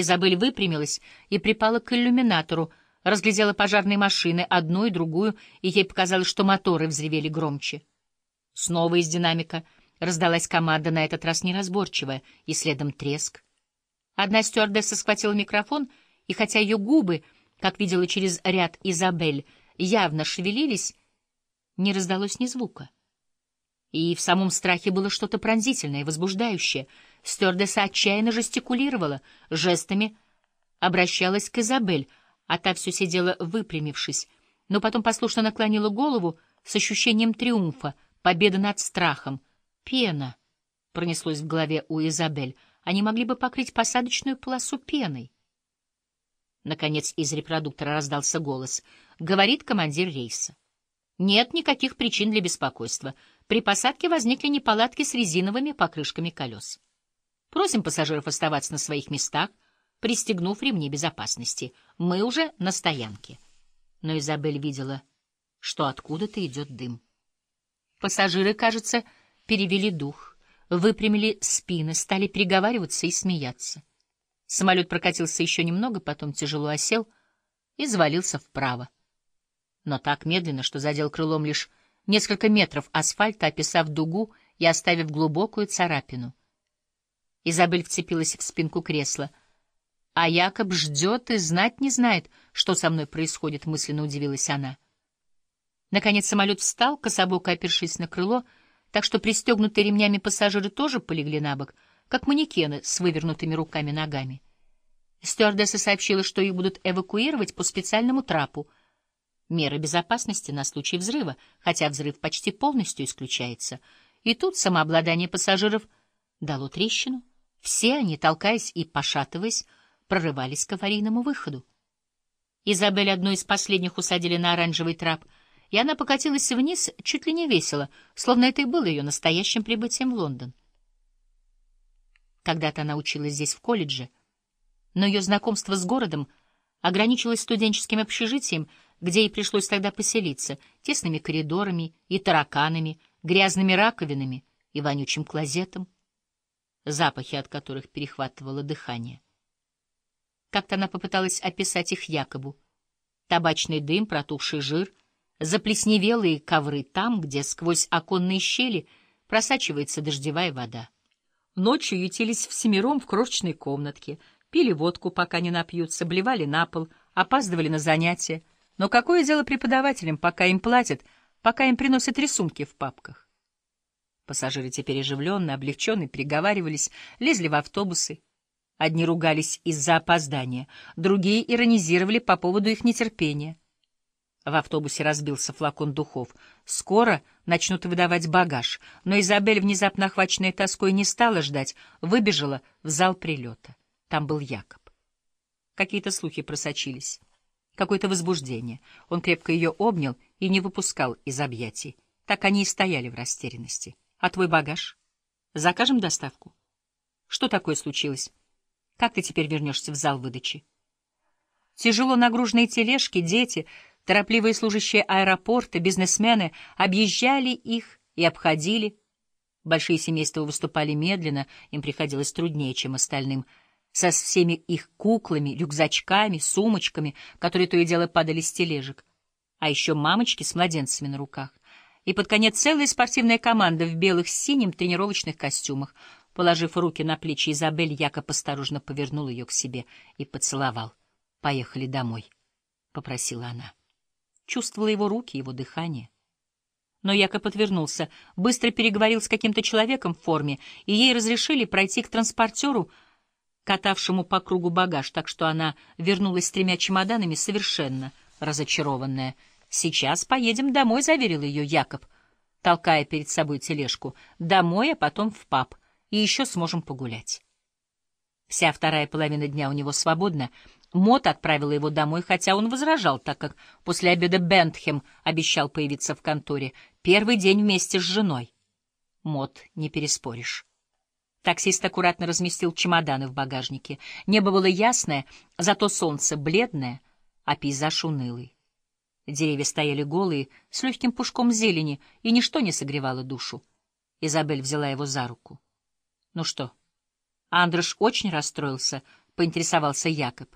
Изабель выпрямилась и припала к иллюминатору, разглядела пожарные машины, одну и другую, и ей показалось, что моторы взревели громче. Снова из динамика раздалась команда, на этот раз неразборчивая, и следом треск. Одна стюардесса схватила микрофон, и хотя ее губы, как видела через ряд Изабель, явно шевелились, не раздалось ни звука. И в самом страхе было что-то пронзительное, возбуждающее. Стюардесса отчаянно жестикулировала, жестами обращалась к Изабель, а та все сидела выпрямившись, но потом послушно наклонила голову с ощущением триумфа, победы над страхом. «Пена!» — пронеслось в голове у Изабель. «Они могли бы покрыть посадочную полосу пеной». Наконец из репродуктора раздался голос. Говорит командир рейса. Нет никаких причин для беспокойства. При посадке возникли неполадки с резиновыми покрышками колес. Просим пассажиров оставаться на своих местах, пристегнув ремни безопасности. Мы уже на стоянке. Но Изабель видела, что откуда-то идет дым. Пассажиры, кажется, перевели дух, выпрямили спины, стали переговариваться и смеяться. Самолет прокатился еще немного, потом тяжело осел и завалился вправо. Но так медленно, что задел крылом лишь несколько метров асфальта, описав дугу и оставив глубокую царапину. Изабель вцепилась в спинку кресла. А Якоб ждет и знать не знает, что со мной происходит, мысленно удивилась она. Наконец самолет встал, кособоко опершись на крыло, так что пристегнутые ремнями пассажиры тоже полегли на бок, как манекены с вывернутыми руками-ногами. Стюардесса сообщила, что их будут эвакуировать по специальному трапу. Меры безопасности на случай взрыва, хотя взрыв почти полностью исключается. И тут самообладание пассажиров дало трещину. Все они, толкаясь и пошатываясь, прорывались к аварийному выходу. Изабель одну из последних усадили на оранжевый трап, и она покатилась вниз чуть ли не весело, словно это и было ее настоящим прибытием в Лондон. Когда-то она училась здесь в колледже, но ее знакомство с городом ограничилось студенческим общежитием, где ей пришлось тогда поселиться, тесными коридорами и тараканами, грязными раковинами и вонючим клозетом запахи от которых перехватывало дыхание. Как-то она попыталась описать их Якобу. Табачный дым, протухший жир, заплесневелые ковры там, где сквозь оконные щели просачивается дождевая вода. Ночью ютились всемиром в крошечной комнатке, пили водку, пока не напьются, блевали на пол, опаздывали на занятия. Но какое дело преподавателям, пока им платят, пока им приносят рисунки в папках? Пассажиры теперь оживленно, облегченно переговаривались, лезли в автобусы. Одни ругались из-за опоздания, другие иронизировали по поводу их нетерпения. В автобусе разбился флакон духов. Скоро начнут выдавать багаж, но Изабель, внезапно охваченная тоской, не стала ждать, выбежала в зал прилета. Там был Якоб. Какие-то слухи просочились, какое-то возбуждение. Он крепко ее обнял и не выпускал из объятий. Так они и стояли в растерянности. А твой багаж? Закажем доставку. Что такое случилось? Как ты теперь вернешься в зал выдачи? Тяжело нагруженные тележки, дети, торопливые служащие аэропорта, бизнесмены объезжали их и обходили. Большие семейства выступали медленно, им приходилось труднее, чем остальным, со всеми их куклами, рюкзачками, сумочками, которые то и дело падали с тележек. А еще мамочки с младенцами на руках и под конец целая спортивная команда в белых с синим тренировочных костюмах. Положив руки на плечи Изабель, Якоб осторожно повернул ее к себе и поцеловал. «Поехали домой», — попросила она. Чувствовала его руки, его дыхание. Но Якоб отвернулся, быстро переговорил с каким-то человеком в форме, и ей разрешили пройти к транспортеру, катавшему по кругу багаж, так что она вернулась с тремя чемоданами совершенно разочарованная — «Сейчас поедем домой», — заверил ее Якоб, толкая перед собой тележку. «Домой, а потом в паб, и еще сможем погулять». Вся вторая половина дня у него свободна. Мот отправила его домой, хотя он возражал, так как после обеда Бентхем обещал появиться в конторе. Первый день вместе с женой. Мот не переспоришь. Таксист аккуратно разместил чемоданы в багажнике. Небо было ясное, зато солнце бледное, а пейзаж унылый. Деревья стояли голые, с легким пушком зелени, и ничто не согревало душу. Изабель взяла его за руку. — Ну что? Андреш очень расстроился, поинтересовался Якоб.